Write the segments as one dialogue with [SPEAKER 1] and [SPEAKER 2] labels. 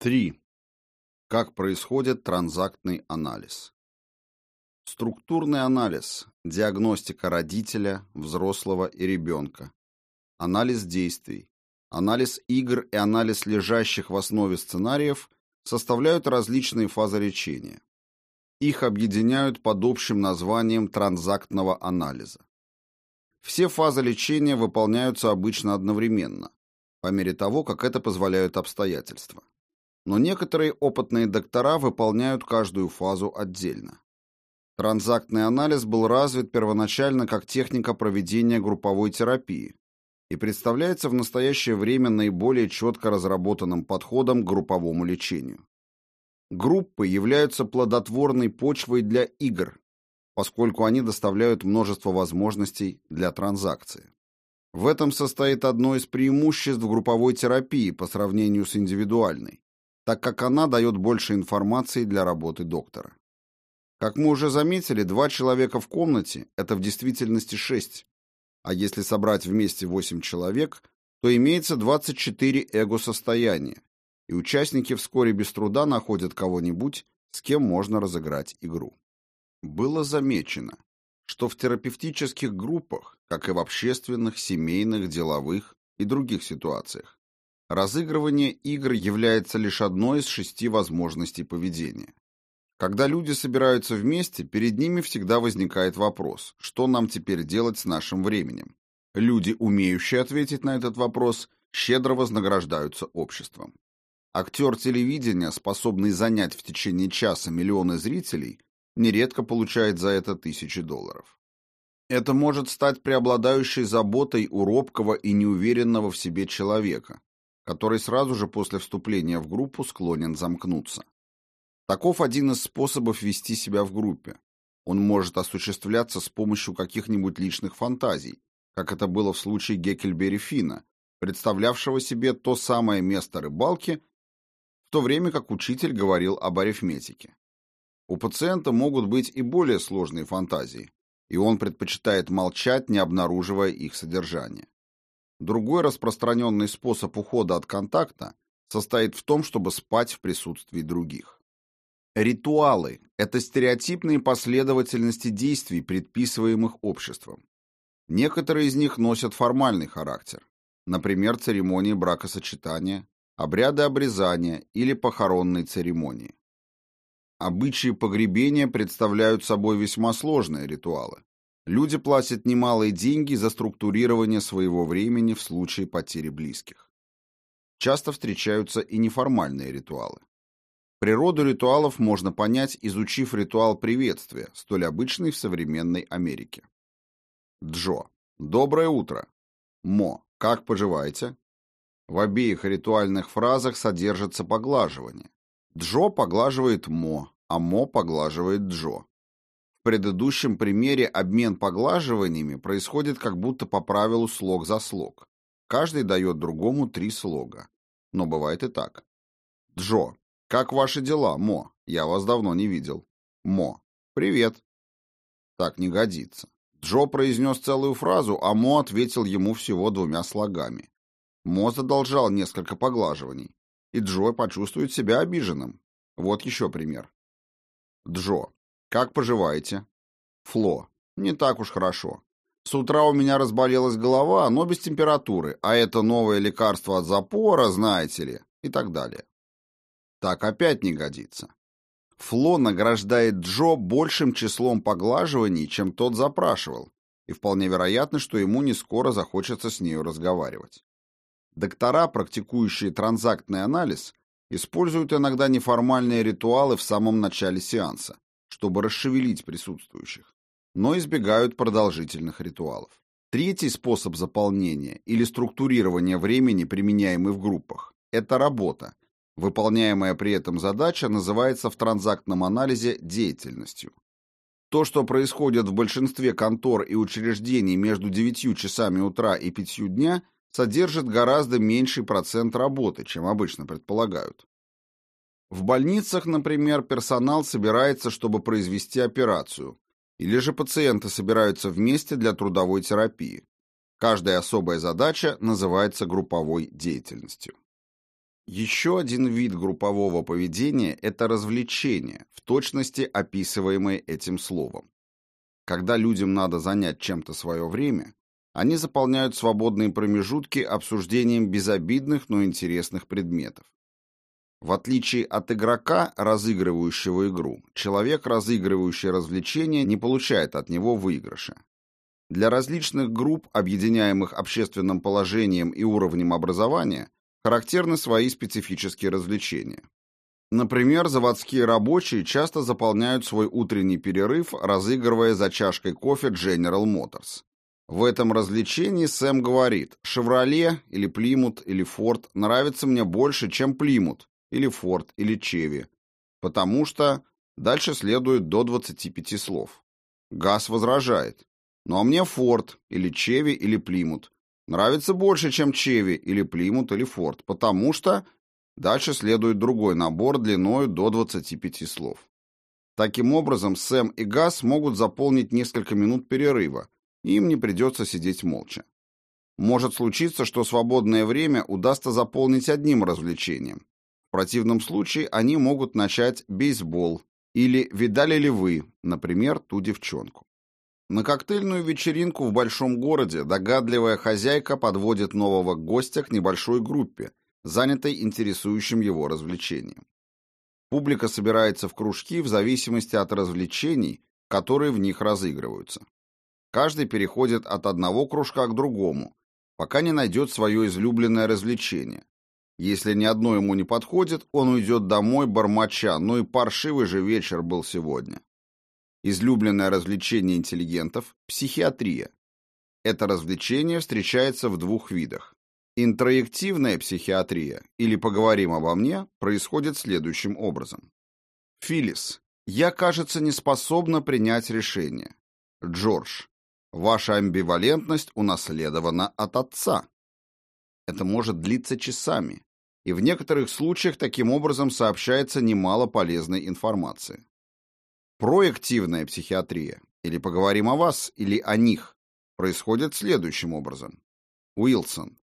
[SPEAKER 1] 3. Как происходит транзактный анализ? Структурный анализ, диагностика родителя, взрослого и ребенка, анализ действий, анализ игр и анализ лежащих в основе сценариев составляют различные фазы лечения. Их объединяют под общим названием транзактного анализа. Все фазы лечения выполняются обычно одновременно, по мере того, как это позволяют обстоятельства. Но некоторые опытные доктора выполняют каждую фазу отдельно. Транзактный анализ был развит первоначально как техника проведения групповой терапии и представляется в настоящее время наиболее четко разработанным подходом к групповому лечению. Группы являются плодотворной почвой для игр, поскольку они доставляют множество возможностей для транзакции. В этом состоит одно из преимуществ групповой терапии по сравнению с индивидуальной, так как она дает больше информации для работы доктора. Как мы уже заметили, два человека в комнате – это в действительности шесть, а если собрать вместе восемь человек, то имеется 24 эго-состояния, и участники вскоре без труда находят кого-нибудь, с кем можно разыграть игру. Было замечено, что в терапевтических группах, как и в общественных, семейных, деловых и других ситуациях, разыгрывание игр является лишь одной из шести возможностей поведения. Когда люди собираются вместе, перед ними всегда возникает вопрос, что нам теперь делать с нашим временем. Люди, умеющие ответить на этот вопрос, щедро вознаграждаются обществом. Актер телевидения, способный занять в течение часа миллионы зрителей, нередко получает за это тысячи долларов. Это может стать преобладающей заботой у робкого и неуверенного в себе человека, который сразу же после вступления в группу склонен замкнуться. Таков один из способов вести себя в группе. Он может осуществляться с помощью каких-нибудь личных фантазий, как это было в случае Геккельбери Фина, представлявшего себе то самое место рыбалки, в то время как учитель говорил об арифметике. У пациента могут быть и более сложные фантазии, и он предпочитает молчать, не обнаруживая их содержание. Другой распространенный способ ухода от контакта состоит в том, чтобы спать в присутствии других. Ритуалы – это стереотипные последовательности действий, предписываемых обществом. Некоторые из них носят формальный характер, например, церемонии бракосочетания, обряды обрезания или похоронной церемонии. Обычаи погребения представляют собой весьма сложные ритуалы. Люди платят немалые деньги за структурирование своего времени в случае потери близких. Часто встречаются и неформальные ритуалы. Природу ритуалов можно понять, изучив ритуал приветствия, столь обычный в современной Америке. Джо. Доброе утро. Мо. Как поживаете? В обеих ритуальных фразах содержится поглаживание. Джо поглаживает Мо, а Мо поглаживает Джо. Предыдущем примере обмен поглаживаниями происходит как будто по правилу слог за слог. Каждый дает другому три слога. Но бывает и так. Джо. Как ваши дела, Мо? Я вас давно не видел. Мо. Привет. Так не годится. Джо произнес целую фразу, а Мо ответил ему всего двумя слогами. Мо задолжал несколько поглаживаний и Джо почувствует себя обиженным. Вот еще пример. Джо. Как поживаете? Фло. Не так уж хорошо. С утра у меня разболелась голова, но без температуры, а это новое лекарство от запора, знаете ли, и так далее. Так опять не годится. Фло награждает Джо большим числом поглаживаний, чем тот запрашивал, и вполне вероятно, что ему не скоро захочется с нею разговаривать. Доктора, практикующие транзактный анализ, используют иногда неформальные ритуалы в самом начале сеанса, чтобы расшевелить присутствующих, но избегают продолжительных ритуалов. Третий способ заполнения или структурирования времени, применяемый в группах, это работа. Выполняемая при этом задача называется в транзактном анализе деятельностью. То, что происходит в большинстве контор и учреждений между 9 часами утра и 5 дня – содержит гораздо меньший процент работы, чем обычно предполагают. В больницах, например, персонал собирается, чтобы произвести операцию, или же пациенты собираются вместе для трудовой терапии. Каждая особая задача называется групповой деятельностью. Еще один вид группового поведения – это развлечение, в точности описываемое этим словом. Когда людям надо занять чем-то свое время, они заполняют свободные промежутки обсуждением безобидных, но интересных предметов. В отличие от игрока, разыгрывающего игру, человек, разыгрывающий развлечение, не получает от него выигрыша. Для различных групп, объединяемых общественным положением и уровнем образования, характерны свои специфические развлечения. Например, заводские рабочие часто заполняют свой утренний перерыв, разыгрывая за чашкой кофе General Motors. В этом развлечении Сэм говорит, «Шевроле или Плимут или Форд нравится мне больше, чем Плимут или Форд или Чеви, потому что...» Дальше следует до 25 слов. Газ возражает, «Ну а мне Форд или Чеви или Плимут нравится больше, чем Чеви или Плимут или Форд, потому что...» Дальше следует другой набор длиной до 25 слов. Таким образом, Сэм и Газ могут заполнить несколько минут перерыва, и им не придется сидеть молча. Может случиться, что свободное время удастся заполнить одним развлечением. В противном случае они могут начать бейсбол или «Видали ли вы?» например, ту девчонку. На коктейльную вечеринку в большом городе догадливая хозяйка подводит нового гостя к небольшой группе, занятой интересующим его развлечением. Публика собирается в кружки в зависимости от развлечений, которые в них разыгрываются. Каждый переходит от одного кружка к другому, пока не найдет свое излюбленное развлечение. Если ни одно ему не подходит, он уйдет домой бормоча, ну и паршивый же вечер был сегодня. Излюбленное развлечение интеллигентов – психиатрия. Это развлечение встречается в двух видах. Интроективная психиатрия, или поговорим обо мне, происходит следующим образом. Филис, я, кажется, не способна принять решение. Джордж, ваша амбивалентность унаследована от отца. Это может длиться часами, и в некоторых случаях таким образом сообщается немало полезной информации. Проективная психиатрия, или поговорим о вас, или о них, происходит следующим образом. Уилсон,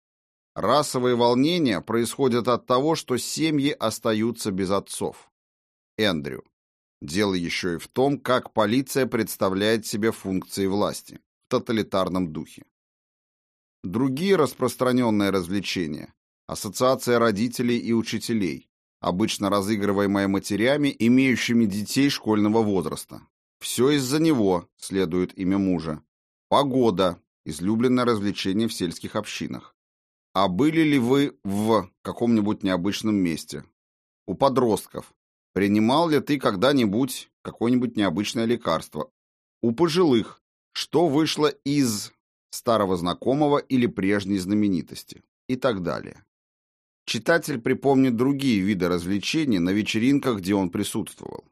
[SPEAKER 1] Расовые волнения происходят от того, что семьи остаются без отцов. Эндрю. Дело еще и в том, как полиция представляет себе функции власти в тоталитарном духе. Другие распространенные развлечения – ассоциация родителей и учителей, обычно разыгрываемая матерями, имеющими детей школьного возраста. Все из-за него, следует имя мужа. Погода – излюбленное развлечение в сельских общинах. А были ли вы в каком-нибудь необычном месте? У подростков. Принимал ли ты когда-нибудь какое-нибудь необычное лекарство? У пожилых. Что вышло из старого знакомого или прежней знаменитости? И так далее. Читатель припомнит другие виды развлечений на вечеринках, где он присутствовал.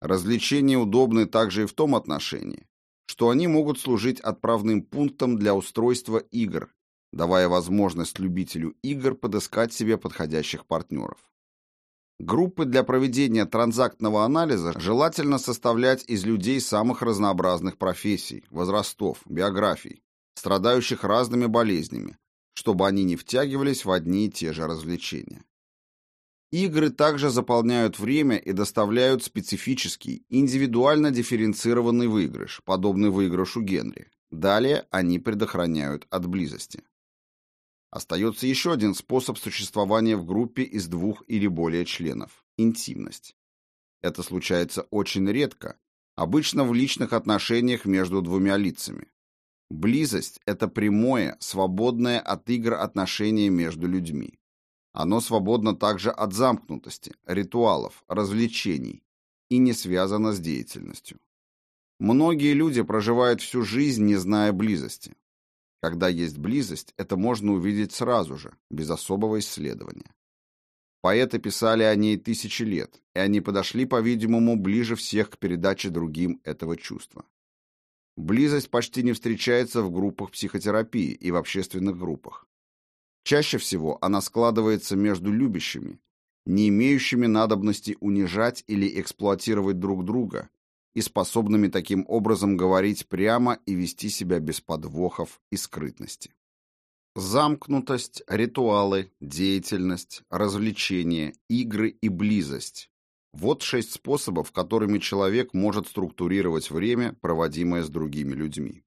[SPEAKER 1] Развлечения удобны также и в том отношении, что они могут служить отправным пунктом для устройства игр, давая возможность любителю игр подыскать себе подходящих партнеров. Группы для проведения транзактного анализа желательно составлять из людей самых разнообразных профессий, возрастов, биографий, страдающих разными болезнями, чтобы они не втягивались в одни и те же развлечения. Игры также заполняют время и доставляют специфический, индивидуально дифференцированный выигрыш, подобный выигрышу Генри. Далее они предохраняют от близости. Остается еще один способ существования в группе из двух или более членов – интимность. Это случается очень редко, обычно в личных отношениях между двумя лицами. Близость – это прямое, свободное от игр отношение между людьми. Оно свободно также от замкнутости, ритуалов, развлечений и не связано с деятельностью. Многие люди проживают всю жизнь, не зная близости. Когда есть близость, это можно увидеть сразу же, без особого исследования. Поэты писали о ней тысячи лет, и они подошли, по-видимому, ближе всех к передаче другим этого чувства. Близость почти не встречается в группах психотерапии и в общественных группах. Чаще всего она складывается между любящими, не имеющими надобности унижать или эксплуатировать друг друга, и способными таким образом говорить прямо и вести себя без подвохов и скрытности. Замкнутость, ритуалы, деятельность, развлечения, игры и близость. Вот шесть способов, которыми человек может структурировать время, проводимое с другими людьми.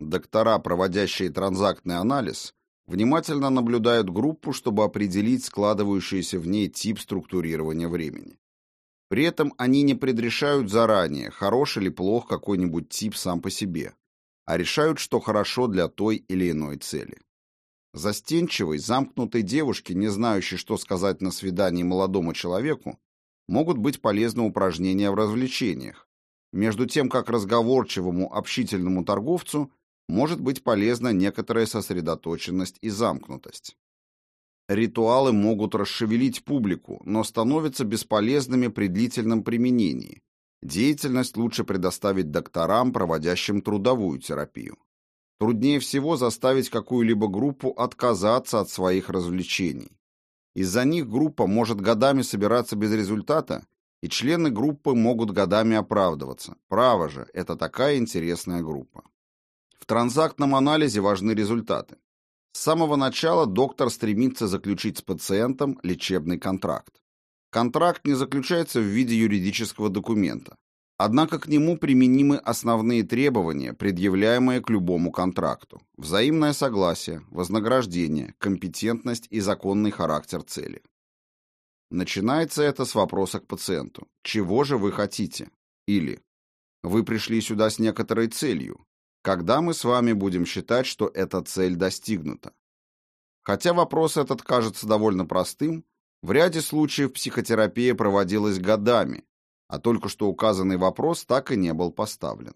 [SPEAKER 1] Доктора, проводящие транзактный анализ, внимательно наблюдают группу, чтобы определить складывающийся в ней тип структурирования времени. При этом они не предрешают заранее, хорош или плох какой-нибудь тип сам по себе, а решают, что хорошо для той или иной цели. Застенчивой, замкнутой девушке, не знающей, что сказать на свидании молодому человеку, могут быть полезны упражнения в развлечениях, между тем как разговорчивому, общительному торговцу может быть полезна некоторая сосредоточенность и замкнутость. Ритуалы могут расшевелить публику, но становятся бесполезными при длительном применении. Деятельность лучше предоставить докторам, проводящим трудовую терапию. Труднее всего заставить какую-либо группу отказаться от своих развлечений. Из-за них группа может годами собираться без результата, и члены группы могут годами оправдываться. Право же, это такая интересная группа. В транзактном анализе важны результаты. С самого начала доктор стремится заключить с пациентом лечебный контракт. Контракт не заключается в виде юридического документа. Однако к нему применимы основные требования, предъявляемые к любому контракту. Взаимное согласие, вознаграждение, компетентность и законный характер цели. Начинается это с вопроса к пациенту. Чего же вы хотите? Или вы пришли сюда с некоторой целью. Когда мы с вами будем считать, что эта цель достигнута? Хотя вопрос этот кажется довольно простым, в ряде случаев психотерапия проводилась годами, а только что указанный вопрос так и не был поставлен.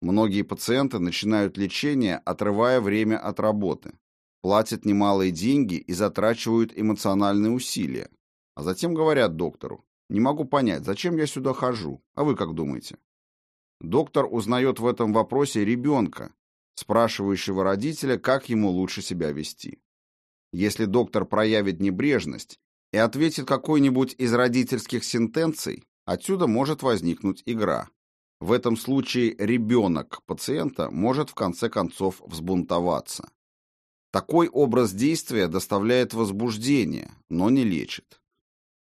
[SPEAKER 1] Многие пациенты начинают лечение, отрывая время от работы, платят немалые деньги и затрачивают эмоциональные усилия, а затем говорят доктору, не могу понять, зачем я сюда хожу, а вы как думаете? Доктор узнает в этом вопросе ребенка, спрашивающего родителя, как ему лучше себя вести. Если доктор проявит небрежность и ответит какой-нибудь из родительских сентенций, Отсюда может возникнуть игра. В этом случае ребенок пациента может в конце концов взбунтоваться. Такой образ действия доставляет возбуждение, но не лечит.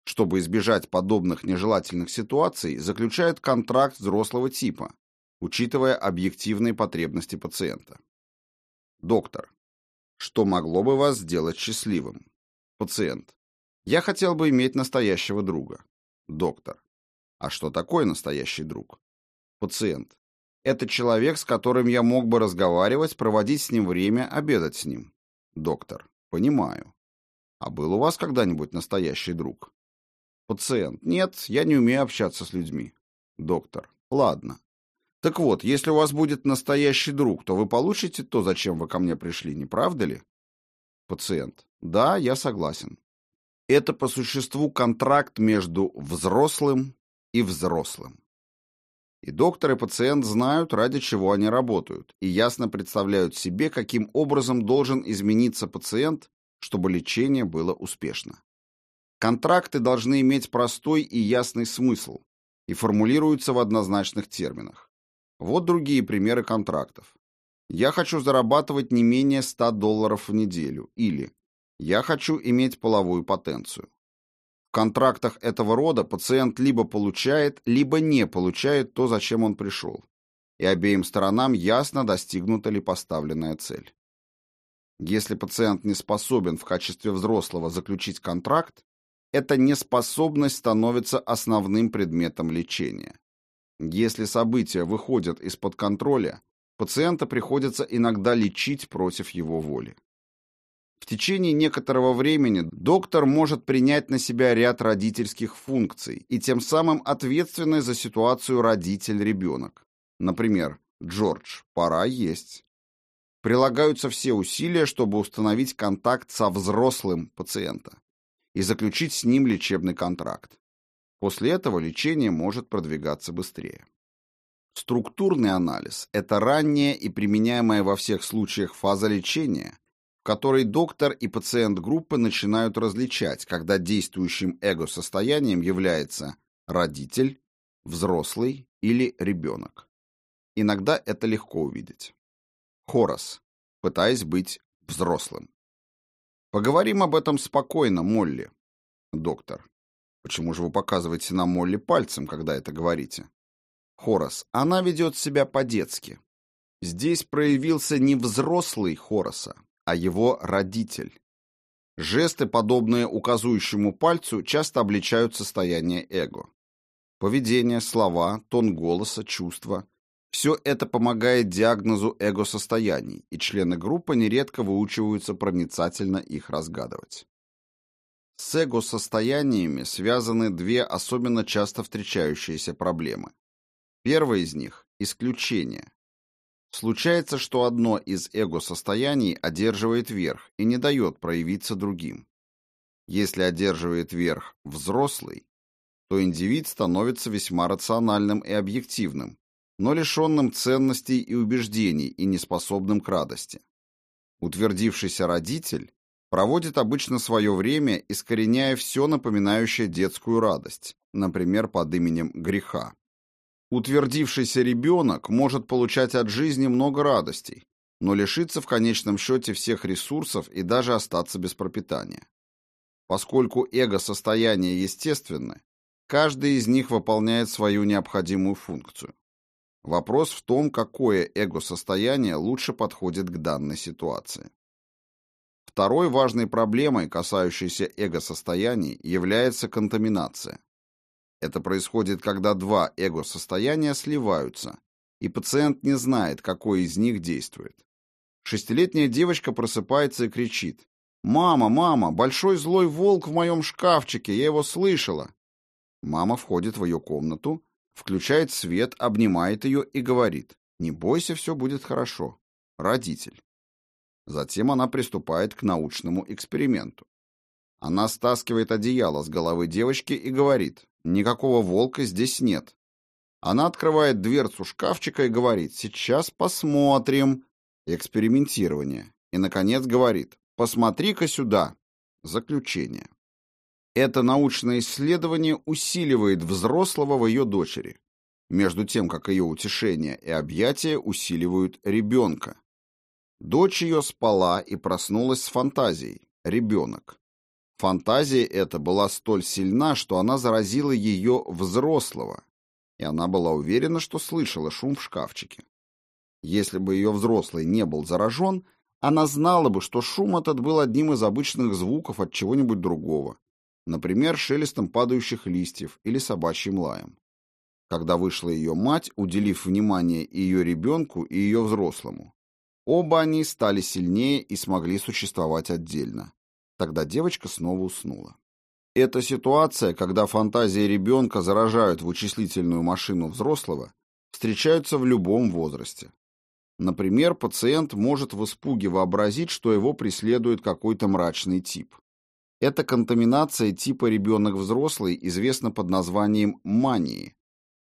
[SPEAKER 1] Чтобы избежать подобных нежелательных ситуаций, заключает контракт взрослого типа, учитывая объективные потребности пациента. Доктор. Что могло бы вас сделать счастливым? Пациент. Я хотел бы иметь настоящего друга. Доктор. А что такое настоящий друг? Пациент. Это человек, с которым я мог бы разговаривать, проводить с ним время, обедать с ним. Доктор. Понимаю. А был у вас когда-нибудь настоящий друг? Пациент. Нет, я не умею общаться с людьми. Доктор. Ладно. Так вот, если у вас будет настоящий друг, то вы получите то, зачем вы ко мне пришли, не правда ли? Пациент. Да, я согласен. Это по существу контракт между взрослым и взрослым. И доктор и пациент знают, ради чего они работают, и ясно представляют себе, каким образом должен измениться пациент, чтобы лечение было успешно. Контракты должны иметь простой и ясный смысл и формулируются в однозначных терминах. Вот другие примеры контрактов. Я хочу зарабатывать не менее 100 долларов в неделю или я хочу иметь половую потенцию контрактах этого рода пациент либо получает, либо не получает то, зачем он пришел. И обеим сторонам ясно, достигнута ли поставленная цель. Если пациент не способен в качестве взрослого заключить контракт, эта неспособность становится основным предметом лечения. Если события выходят из-под контроля, пациента приходится иногда лечить против его воли. В течение некоторого времени доктор может принять на себя ряд родительских функций и тем самым ответственность за ситуацию родитель-ребенок. Например, «Джордж, пора есть». Прилагаются все усилия, чтобы установить контакт со взрослым пациента и заключить с ним лечебный контракт. После этого лечение может продвигаться быстрее. Структурный анализ – это ранняя и применяемая во всех случаях фаза лечения, которой доктор и пациент группы начинают различать, когда действующим эго-состоянием является родитель, взрослый или ребенок. Иногда это легко увидеть. Хорос, пытаясь быть взрослым. Поговорим об этом спокойно, Молли. Доктор. Почему же вы показываете на Молли пальцем, когда это говорите? Хорас. Она ведет себя по-детски. Здесь проявился не взрослый Хороса, а его родитель. Жесты, подобные указующему пальцу, часто обличают состояние эго. Поведение, слова, тон голоса, чувства – все это помогает диагнозу эго-состояний, и члены группы нередко выучиваются проницательно их разгадывать. С эго-состояниями связаны две особенно часто встречающиеся проблемы. Первая из них – исключение. Случается, что одно из эго-состояний одерживает верх и не дает проявиться другим. Если одерживает верх взрослый, то индивид становится весьма рациональным и объективным, но лишенным ценностей и убеждений и неспособным к радости. Утвердившийся родитель проводит обычно свое время, искореняя все напоминающее детскую радость, например, под именем греха. Утвердившийся ребенок может получать от жизни много радостей, но лишиться в конечном счете всех ресурсов и даже остаться без пропитания. Поскольку эго-состояние естественны, каждый из них выполняет свою необходимую функцию. Вопрос в том, какое эго-состояние лучше подходит к данной ситуации. Второй важной проблемой, касающейся эго-состояний, является контаминация. Это происходит, когда два эго-состояния сливаются, и пациент не знает, какое из них действует. Шестилетняя девочка просыпается и кричит. «Мама, мама, большой злой волк в моем шкафчике, я его слышала!» Мама входит в ее комнату, включает свет, обнимает ее и говорит. «Не бойся, все будет хорошо. Родитель». Затем она приступает к научному эксперименту. Она стаскивает одеяло с головы девочки и говорит, никакого волка здесь нет. Она открывает дверцу шкафчика и говорит, сейчас посмотрим. Экспериментирование. И, наконец, говорит, посмотри-ка сюда. Заключение. Это научное исследование усиливает взрослого в ее дочери, между тем, как ее утешение и объятия усиливают ребенка. Дочь ее спала и проснулась с фантазией. Ребенок. Фантазия эта была столь сильна, что она заразила ее взрослого, и она была уверена, что слышала шум в шкафчике. Если бы ее взрослый не был заражен, она знала бы, что шум этот был одним из обычных звуков от чего-нибудь другого, например, шелестом падающих листьев или собачьим лаем. Когда вышла ее мать, уделив внимание и ее ребенку, и ее взрослому, оба они стали сильнее и смогли существовать отдельно. Тогда девочка снова уснула. Эта ситуация, когда фантазии ребенка заражают вычислительную машину взрослого, встречаются в любом возрасте. Например, пациент может в испуге вообразить, что его преследует какой-то мрачный тип. Эта контаминация типа ребенок-взрослый известна под названием мании,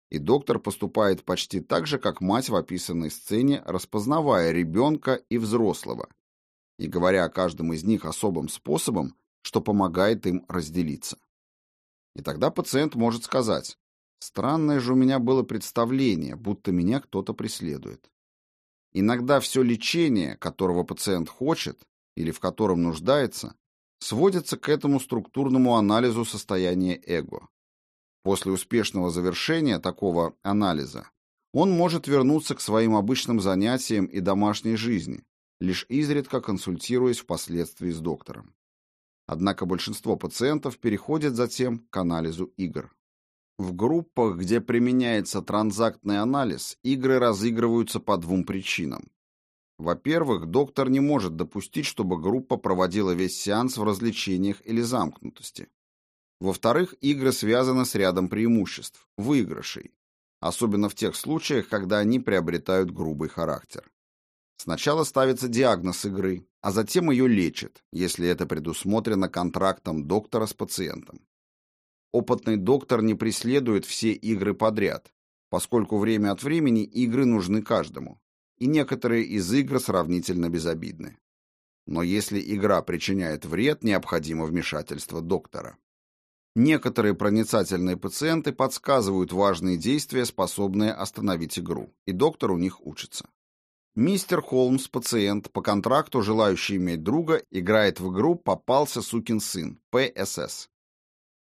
[SPEAKER 1] и доктор поступает почти так же, как мать в описанной сцене, распознавая ребенка и взрослого, и говоря о каждом из них особым способом, что помогает им разделиться. И тогда пациент может сказать, странное же у меня было представление, будто меня кто-то преследует. Иногда все лечение, которого пациент хочет или в котором нуждается, сводится к этому структурному анализу состояния эго. После успешного завершения такого анализа он может вернуться к своим обычным занятиям и домашней жизни, лишь изредка консультируясь впоследствии с доктором. Однако большинство пациентов переходят затем к анализу игр. В группах, где применяется транзактный анализ, игры разыгрываются по двум причинам. Во-первых, доктор не может допустить, чтобы группа проводила весь сеанс в развлечениях или замкнутости. Во-вторых, игры связаны с рядом преимуществ, выигрышей, особенно в тех случаях, когда они приобретают грубый характер. Сначала ставится диагноз игры, а затем ее лечат, если это предусмотрено контрактом доктора с пациентом. Опытный доктор не преследует все игры подряд, поскольку время от времени игры нужны каждому, и некоторые из игр сравнительно безобидны. Но если игра причиняет вред, необходимо вмешательство доктора. Некоторые проницательные пациенты подсказывают важные действия, способные остановить игру, и доктор у них учится. Мистер Холмс, пациент, по контракту желающий иметь друга, играет в игру «Попался сукин сын» ПСС.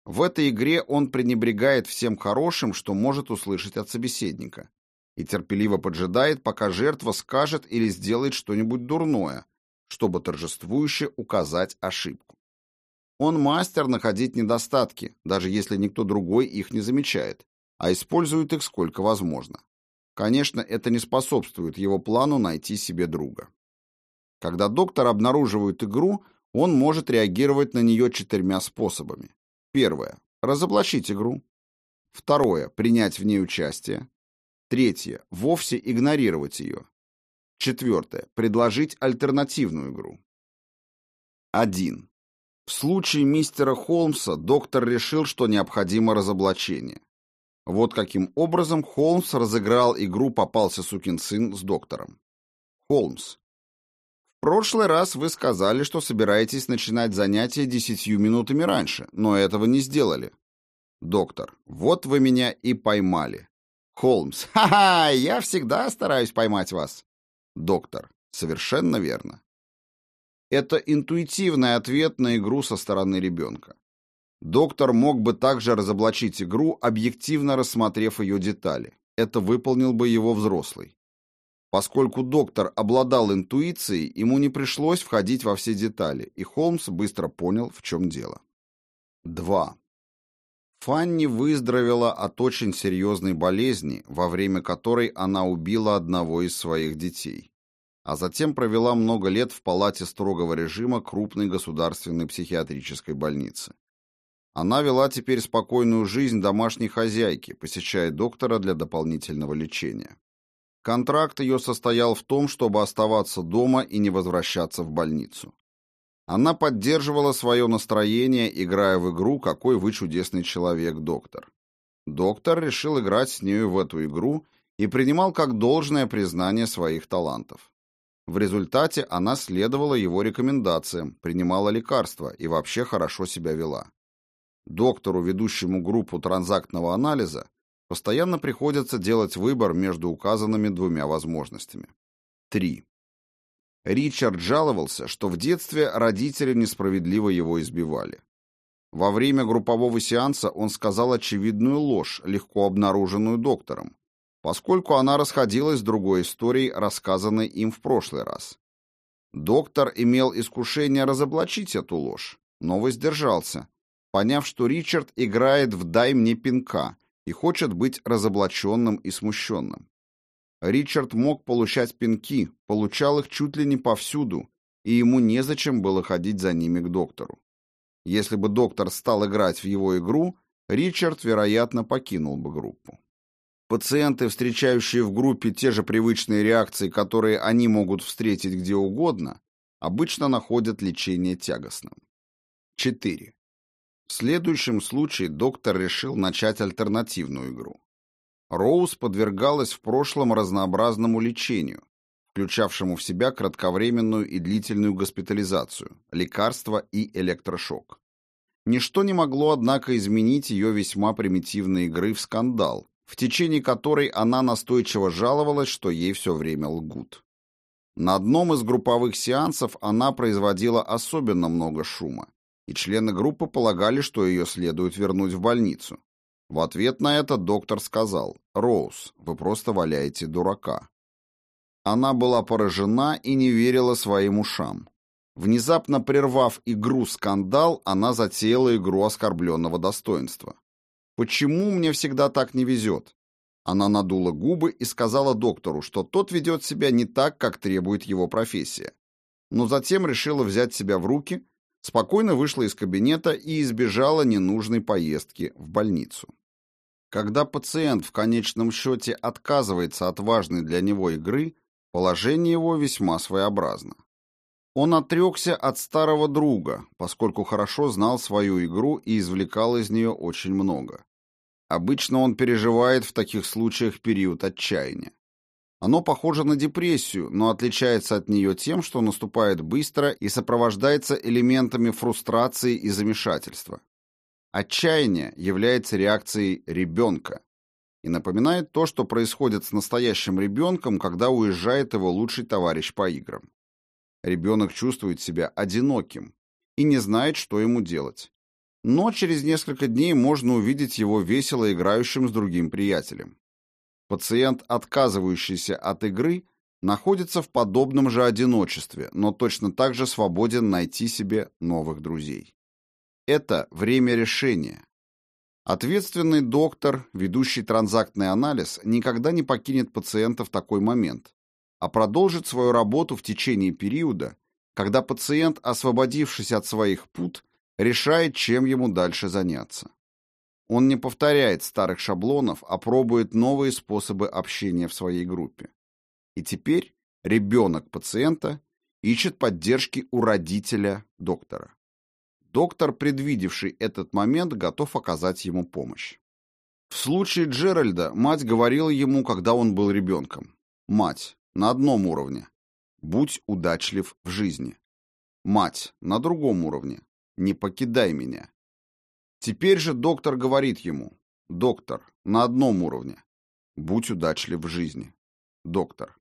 [SPEAKER 1] В этой игре он пренебрегает всем хорошим, что может услышать от собеседника, и терпеливо поджидает, пока жертва скажет или сделает что-нибудь дурное, чтобы торжествующе указать ошибку. Он мастер находить недостатки, даже если никто другой их не замечает, а использует их сколько возможно. Конечно, это не способствует его плану найти себе друга. Когда доктор обнаруживает игру, он может реагировать на нее четырьмя способами. Первое. Разоблачить игру. Второе. Принять в ней участие. Третье. Вовсе игнорировать ее. Четвертое. Предложить альтернативную игру. 1. В случае мистера Холмса доктор решил, что необходимо разоблачение. Вот каким образом Холмс разыграл игру «Попался сукин сын» с доктором. Холмс. В прошлый раз вы сказали, что собираетесь начинать занятия десятью минутами раньше, но этого не сделали. Доктор. Вот вы меня и поймали. Холмс. Ха-ха, я всегда стараюсь поймать вас. Доктор. Совершенно верно. Это интуитивный ответ на игру со стороны ребенка. Доктор мог бы также разоблачить игру, объективно рассмотрев ее детали. Это выполнил бы его взрослый. Поскольку доктор обладал интуицией, ему не пришлось входить во все детали, и Холмс быстро понял, в чем дело. 2. Фанни выздоровела от очень серьезной болезни, во время которой она убила одного из своих детей, а затем провела много лет в палате строгого режима крупной государственной психиатрической больницы. Она вела теперь спокойную жизнь домашней хозяйки, посещая доктора для дополнительного лечения. Контракт ее состоял в том, чтобы оставаться дома и не возвращаться в больницу. Она поддерживала свое настроение, играя в игру «Какой вы чудесный человек, доктор». Доктор решил играть с нею в эту игру и принимал как должное признание своих талантов. В результате она следовала его рекомендациям, принимала лекарства и вообще хорошо себя вела. Доктору, ведущему группу транзактного анализа, постоянно приходится делать выбор между указанными двумя возможностями. 3. Ричард жаловался, что в детстве родители несправедливо его избивали. Во время группового сеанса он сказал очевидную ложь, легко обнаруженную доктором, поскольку она расходилась с другой историей, рассказанной им в прошлый раз. Доктор имел искушение разоблачить эту ложь, но воздержался, поняв, что Ричард играет в «дай мне пинка» и хочет быть разоблаченным и смущенным. Ричард мог получать пинки, получал их чуть ли не повсюду, и ему незачем было ходить за ними к доктору. Если бы доктор стал играть в его игру, Ричард, вероятно, покинул бы группу. Пациенты, встречающие в группе те же привычные реакции, которые они могут встретить где угодно, обычно находят лечение тягостным. 4. В следующем случае доктор решил начать альтернативную игру. Роуз подвергалась в прошлом разнообразному лечению, включавшему в себя кратковременную и длительную госпитализацию, лекарства и электрошок. Ничто не могло, однако, изменить ее весьма примитивной игры в скандал, в течение которой она настойчиво жаловалась, что ей все время лгут. На одном из групповых сеансов она производила особенно много шума, и члены группы полагали, что ее следует вернуть в больницу. В ответ на это доктор сказал, «Роуз, вы просто валяете дурака». Она была поражена и не верила своим ушам. Внезапно прервав игру «Скандал», она затеяла игру оскорбленного достоинства. «Почему мне всегда так не везет?» Она надула губы и сказала доктору, что тот ведет себя не так, как требует его профессия. Но затем решила взять себя в руки спокойно вышла из кабинета и избежала ненужной поездки в больницу. Когда пациент в конечном счете отказывается от важной для него игры, положение его весьма своеобразно. Он отрекся от старого друга, поскольку хорошо знал свою игру и извлекал из нее очень много. Обычно он переживает в таких случаях период отчаяния. Оно похоже на депрессию, но отличается от нее тем, что наступает быстро и сопровождается элементами фрустрации и замешательства. Отчаяние является реакцией ребенка. и напоминает то, что происходит с настоящим ребенком, когда уезжает его лучший товарищ по играм. Ребенок чувствует себя одиноким и не знает, что ему делать. Но через несколько дней можно увидеть его весело играющим с другим приятелем. Пациент, отказывающийся от игры, находится в подобном же одиночестве, но точно так же свободен найти себе новых друзей. Это время решения. Ответственный доктор, ведущий транзактный анализ, никогда не покинет пациента в такой момент, а продолжит свою работу в течение периода, когда пациент, освободившись от своих пут, решает, чем ему дальше заняться. Он не повторяет старых шаблонов, а пробует новые способы общения в своей группе. И теперь ребенок пациента ищет поддержки у родителя доктора. Доктор, предвидевший этот момент, готов оказать ему помощь. В случае Джеральда мать говорила ему, когда он был ребенком. Мать, на одном уровне. Будь удачлив в жизни. Мать, на другом уровне. Не покидай меня. Теперь же доктор говорит ему. Доктор, на одном уровне. Будь удачлив в жизни. Доктор,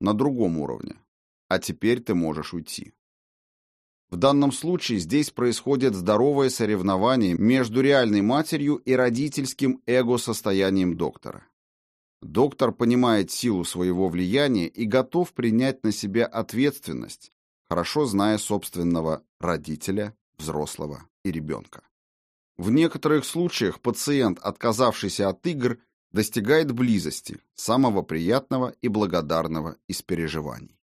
[SPEAKER 1] на другом уровне. А теперь ты можешь уйти. В данном случае здесь происходит здоровое соревнование между реальной матерью и родительским эго-состоянием доктора. Доктор понимает силу своего влияния и готов принять на себя ответственность, хорошо зная собственного родителя, взрослого и ребенка. В некоторых случаях пациент, отказавшийся от игр, достигает близости, самого приятного и благодарного из переживаний.